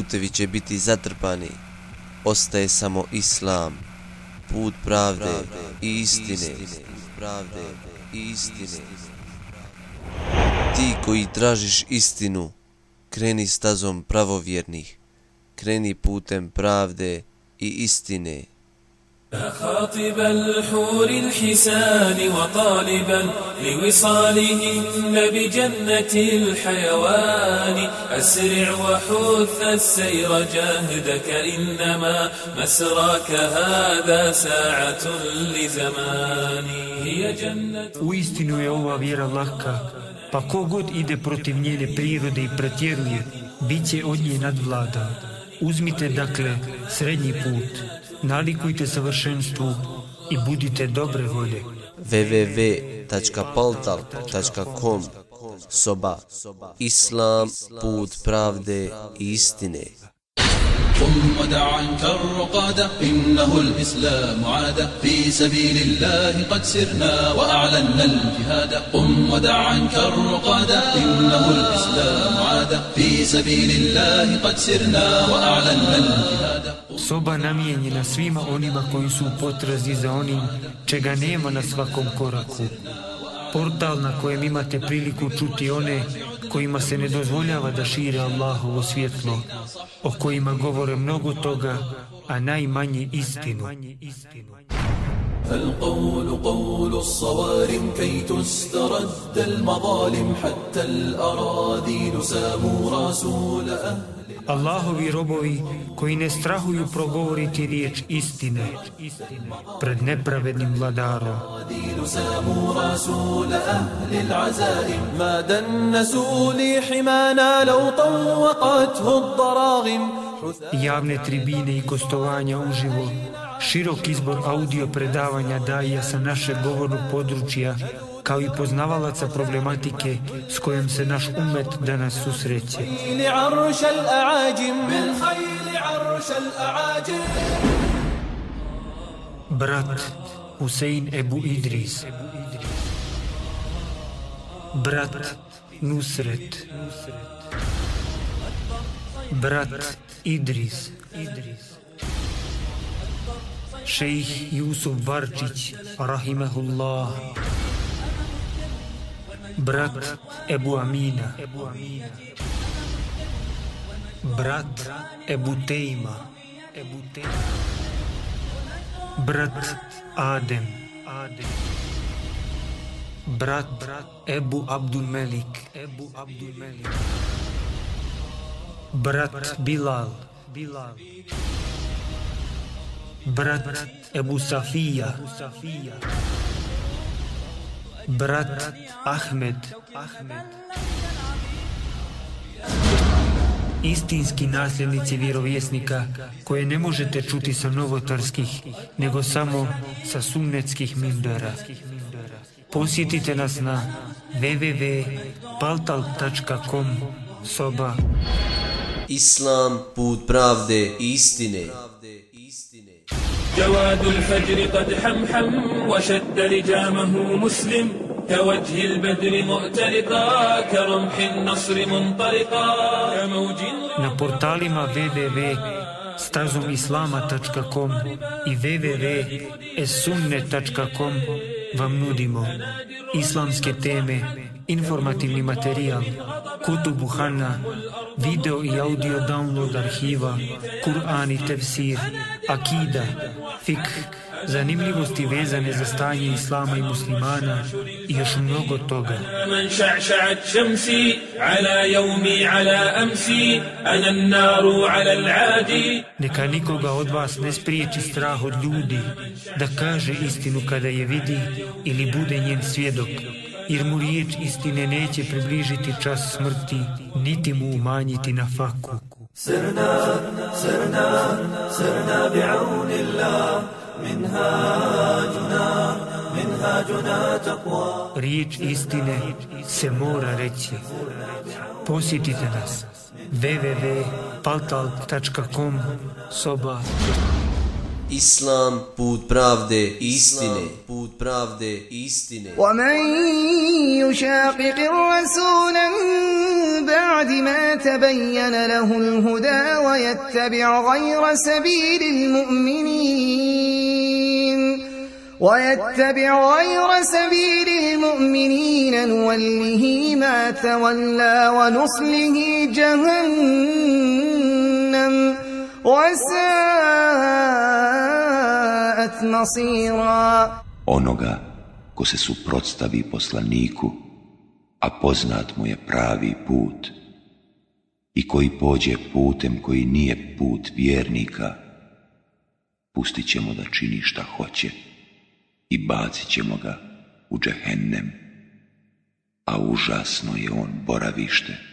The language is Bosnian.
putevi će biti zatrpani. Ostaje samo Islam, put pravde i istine. Pravde i istine. Ti koji tražiš istinu, kreni stazom pravovjernih, kreni putem pravde i istine. خاطب الحور الحسان وطالبا لوصالهن بجنة الحيوان أسرع وحث السير جاهدك إنما مسراك هذا ساعة لزمان هي جنة Uistinu je ova vjera lahka, pa kogod ide protiv njene prirode i pretjeruje, bit će od nje nadvladan. Uzmite dakle srednji put, nalikujte savršenstvu i budite dobre volje. www.paltal.com Soba Islam, put pravde i istine. قم ودع عنك الرقاد إنه الإسلام عاد في سبيل الله قد سرنا وأعلنا الجهاد قم ودع عنك الرقاد إنه الإسلام عاد في سبيل الله قد سرنا وأعلنا الجهاد Soba namijenjena svima onima koji su u potrazi za onim čega nema na svakom koraku. Portal na kojem imate priliku čuti one kojima se ne dozvoljava da šire Allahovo svjetlo, o kojima govore mnogo toga, a najmanje istinu. فالقول قول الصوارم كي تسترد المظالم حتى الأراذيل ساموا رسول أهل Allahovi robovi koji ne strahuju progovoriti riječ istine pred nepravednim vladarom. Javne tribine i gostovanja uživo, širok izbor audio predavanja daja sa naše govornog područja kao i poznavalaca problematike s kojom se naš umet danas susreće. Brat Husein Ebu Idris. Brat Nusret. Brat Idris. Šejh Jusuf Varčić Rahimehullah Rahimehullah Brat Ebu Amina. Brat Ebu Tejma Ebu Tejma Brat Adem. Adem Brat Ebu Abdul Melik. Ebu Abdul Melik Brat Bilal. Bilal Brat Ebu Safija Brat Ahmed Ahmed istinski nasljednici vjerovjesnika koje ne možete čuti sa novotarskih, nego samo sa sunnetskih mindara. Posjetite nas na www.paltal.com soba Islam, put pravde i istine. جواد الفجر قد حمحم وشد لجامه مسلم كوجه البدر مؤتلقا كرمح النصر منطلقا كموج na portalima www.stazomislama.com i www.esunne.com vam nudimo islamske teme, informativni materijal, kutubu Hanna, video i audio download arhiva, Kur'an i tefsir, akida, fik, zanimljivosti vezane za stanje islama i muslimana i još mnogo toga. من شعشعت شمسي على يومي على أمسي أنا النار على العادي Neka nikoga od vas ne spriječi strah od ljudi da kaže istinu kada je vidi ili bude njen svjedok, jer mu riječ istine neće približiti čas smrti, niti mu umanjiti na faku. سرنا سرنا سرنا بعون الله منهاجنا منهاجنا تقوى Riječ istine se mora reći. Posjetite nas www.paltal.com soba Islam, put pravde i istine. Put pravde i istine. ومن يشاقق الرسول من بعد ما تبين له الهدى ويتبع غير سبيل المؤمنين ويتبع غير سبيل المؤمنين نوله ما تولى ونصله جهنم وساءت مصيرا onoga ko se suprotstavi poslaniku, a poznat mu je pravi put, i koji pođe putem koji nije put vjernika, pustit ćemo da čini šta hoće i bacit ćemo ga u džehennem, a užasno je on boravište.